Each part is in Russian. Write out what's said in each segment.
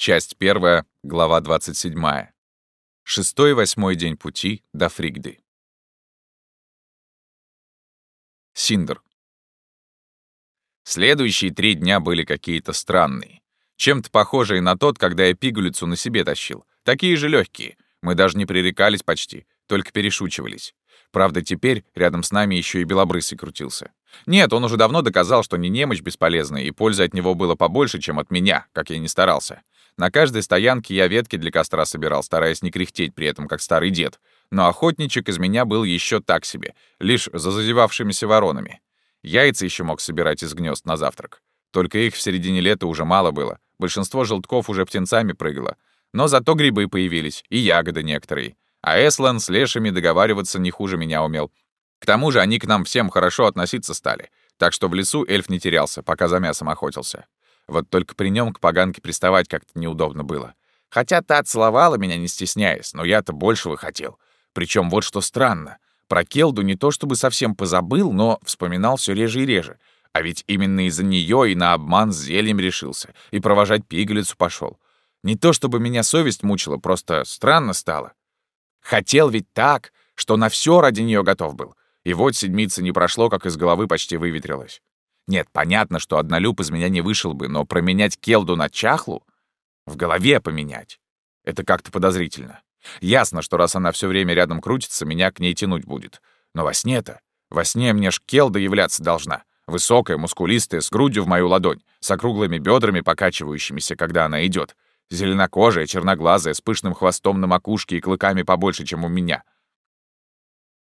Часть первая, глава 27. Шестой-восьмой день пути до Фригды. Синдер. Следующие три дня были какие-то странные. Чем-то похожие на тот, когда я пигулицу на себе тащил. Такие же легкие. Мы даже не пререкались почти, только перешучивались. Правда, теперь рядом с нами еще и белобрысый крутился. Нет, он уже давно доказал, что не немощь бесполезная, и пользы от него было побольше, чем от меня, как я не старался. На каждой стоянке я ветки для костра собирал, стараясь не кряхтеть при этом, как старый дед. Но охотничек из меня был еще так себе, лишь за зазевавшимися воронами. Яйца еще мог собирать из гнезд на завтрак. Только их в середине лета уже мало было. Большинство желтков уже птенцами прыгало. Но зато грибы появились, и ягоды некоторые. А Эслан с лешими договариваться не хуже меня умел. К тому же они к нам всем хорошо относиться стали, так что в лесу эльф не терялся, пока за мясом охотился. Вот только при нем к поганке приставать как-то неудобно было. Хотя та целовала меня, не стесняясь, но я-то большего хотел. Причем вот что странно. Про Келду не то чтобы совсем позабыл, но вспоминал все реже и реже. А ведь именно из-за нее и на обман с зельем решился, и провожать пигалицу пошел. Не то чтобы меня совесть мучила, просто странно стало. Хотел ведь так, что на все ради нее готов был. И вот седмица не прошло, как из головы почти выветрилось. Нет, понятно, что однолюб из меня не вышел бы, но променять Келду на чахлу? В голове поменять. Это как-то подозрительно. Ясно, что раз она все время рядом крутится, меня к ней тянуть будет. Но во сне-то... Во сне мне ж Келда являться должна. Высокая, мускулистая, с грудью в мою ладонь, с округлыми бедрами, покачивающимися, когда она идет. Зеленокожая, черноглазая, с пышным хвостом на макушке и клыками побольше, чем у меня.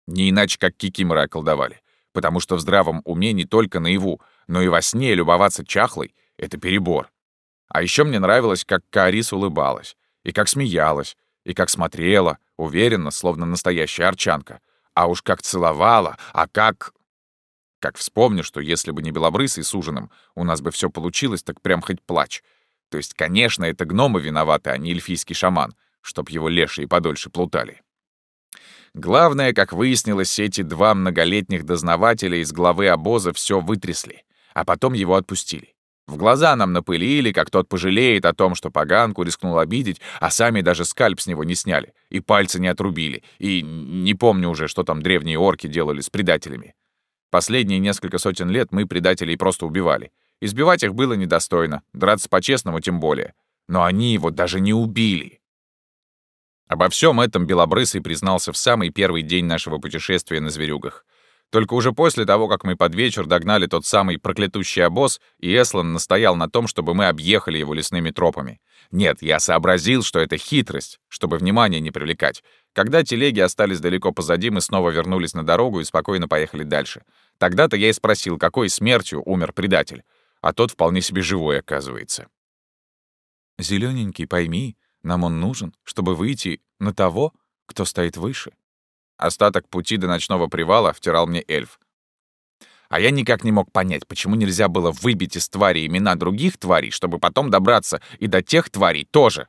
Не иначе, как кикиморы околдовали. Потому что в здравом уме не только наяву, но и во сне любоваться чахлой — это перебор. А еще мне нравилось, как Каарис улыбалась, и как смеялась, и как смотрела, уверенно, словно настоящая арчанка. А уж как целовала, а как... Как вспомню, что если бы не белобрысый с ужином, у нас бы все получилось, так прям хоть плачь. То есть, конечно, это гномы виноваты, а не эльфийский шаман, чтоб его лешие подольше плутали. Главное, как выяснилось, эти два многолетних дознавателя из главы обоза все вытрясли, а потом его отпустили. В глаза нам напылили, как тот пожалеет о том, что поганку рискнул обидеть, а сами даже скальп с него не сняли, и пальцы не отрубили, и не помню уже, что там древние орки делали с предателями. Последние несколько сотен лет мы предателей просто убивали. Избивать их было недостойно, драться по-честному тем более. Но они его даже не убили. Обо всем этом Белобрысый признался в самый первый день нашего путешествия на зверюгах. Только уже после того, как мы под вечер догнали тот самый проклятущий обоз, и Эслан настоял на том, чтобы мы объехали его лесными тропами. Нет, я сообразил, что это хитрость, чтобы внимание не привлекать. Когда телеги остались далеко позади, мы снова вернулись на дорогу и спокойно поехали дальше. Тогда-то я и спросил, какой смертью умер предатель а тот вполне себе живой оказывается. Зелененький, пойми, нам он нужен, чтобы выйти на того, кто стоит выше. Остаток пути до ночного привала втирал мне эльф. А я никак не мог понять, почему нельзя было выбить из твари имена других тварей, чтобы потом добраться и до тех тварей тоже.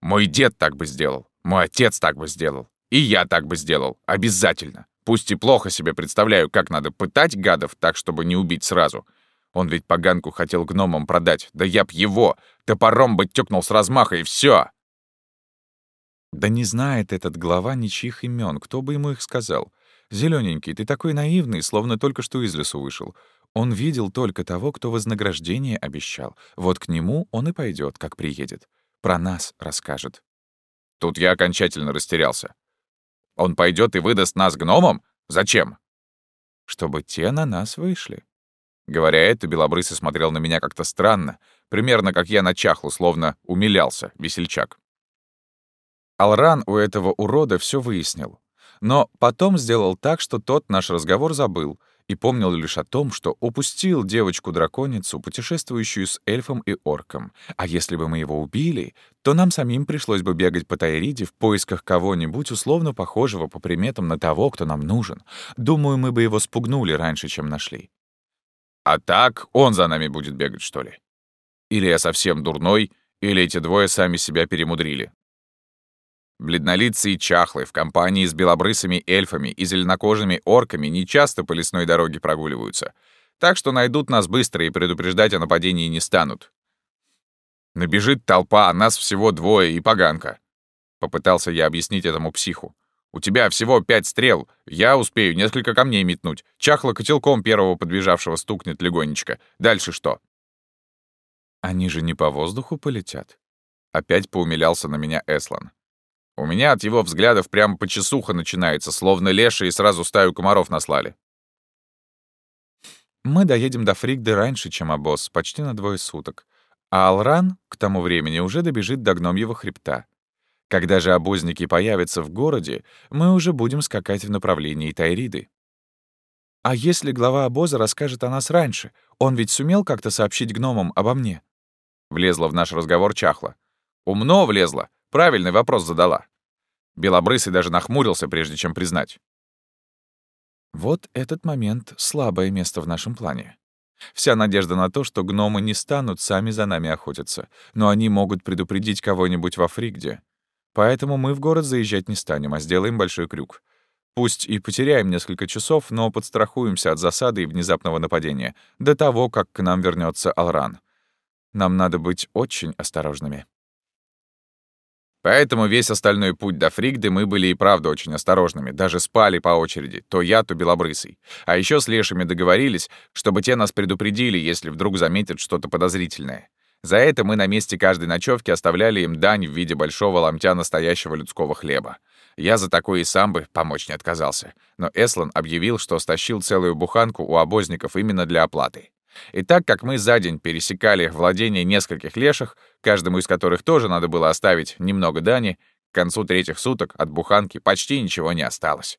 Мой дед так бы сделал, мой отец так бы сделал, и я так бы сделал, обязательно. Пусть и плохо себе представляю, как надо пытать гадов так, чтобы не убить сразу — он ведь поганку хотел гномам продать. Да я б его! Топором бы тюкнул с размаха, и все. Да не знает этот глава ничьих имен, кто бы ему их сказал. Зелененький, ты такой наивный, словно только что из лесу вышел. Он видел только того, кто вознаграждение обещал. Вот к нему он и пойдет, как приедет. Про нас расскажет. Тут я окончательно растерялся. Он пойдет и выдаст нас гномам? Зачем? Чтобы те на нас вышли. Говоря это, Белобрысый смотрел на меня как-то странно, примерно как я на чахлу, словно умилялся, весельчак. Алран у этого урода все выяснил. Но потом сделал так, что тот наш разговор забыл и помнил лишь о том, что упустил девочку-драконицу, путешествующую с эльфом и орком. А если бы мы его убили, то нам самим пришлось бы бегать по Тайриде в поисках кого-нибудь условно похожего по приметам на того, кто нам нужен. Думаю, мы бы его спугнули раньше, чем нашли. А так он за нами будет бегать, что ли? Или я совсем дурной, или эти двое сами себя перемудрили. Бледнолицый и чахлый в компании с белобрысыми эльфами и зеленокожими орками нечасто по лесной дороге прогуливаются, так что найдут нас быстро и предупреждать о нападении не станут. Набежит толпа, а нас всего двое и поганка. Попытался я объяснить этому психу. У тебя всего пять стрел. Я успею несколько камней метнуть. Чахло котелком первого подбежавшего стукнет легонечко. Дальше что? Они же не по воздуху полетят. Опять поумилялся на меня Эслан. У меня от его взглядов прямо почесуха начинается, словно леши и сразу стаю комаров наслали. Мы доедем до Фригды раньше, чем обоз, почти на двое суток. А Алран к тому времени уже добежит до гномьего хребта. Когда же обозники появятся в городе, мы уже будем скакать в направлении Тайриды. А если глава обоза расскажет о нас раньше? Он ведь сумел как-то сообщить гномам обо мне? Влезла в наш разговор чахла. Умно влезла. Правильный вопрос задала. Белобрысый даже нахмурился, прежде чем признать. Вот этот момент — слабое место в нашем плане. Вся надежда на то, что гномы не станут сами за нами охотиться, но они могут предупредить кого-нибудь во Фригде. Поэтому мы в город заезжать не станем, а сделаем большой крюк. Пусть и потеряем несколько часов, но подстрахуемся от засады и внезапного нападения до того, как к нам вернется Алран. Нам надо быть очень осторожными. Поэтому весь остальной путь до Фригды мы были и правда очень осторожными, даже спали по очереди, то я, то Белобрысый. А еще с Лешими договорились, чтобы те нас предупредили, если вдруг заметят что-то подозрительное. За это мы на месте каждой ночевки оставляли им дань в виде большого ломтя настоящего людского хлеба. Я за такой и сам бы помочь не отказался. Но Эслан объявил, что стащил целую буханку у обозников именно для оплаты. И так как мы за день пересекали владение нескольких леших, каждому из которых тоже надо было оставить немного дани, к концу третьих суток от буханки почти ничего не осталось.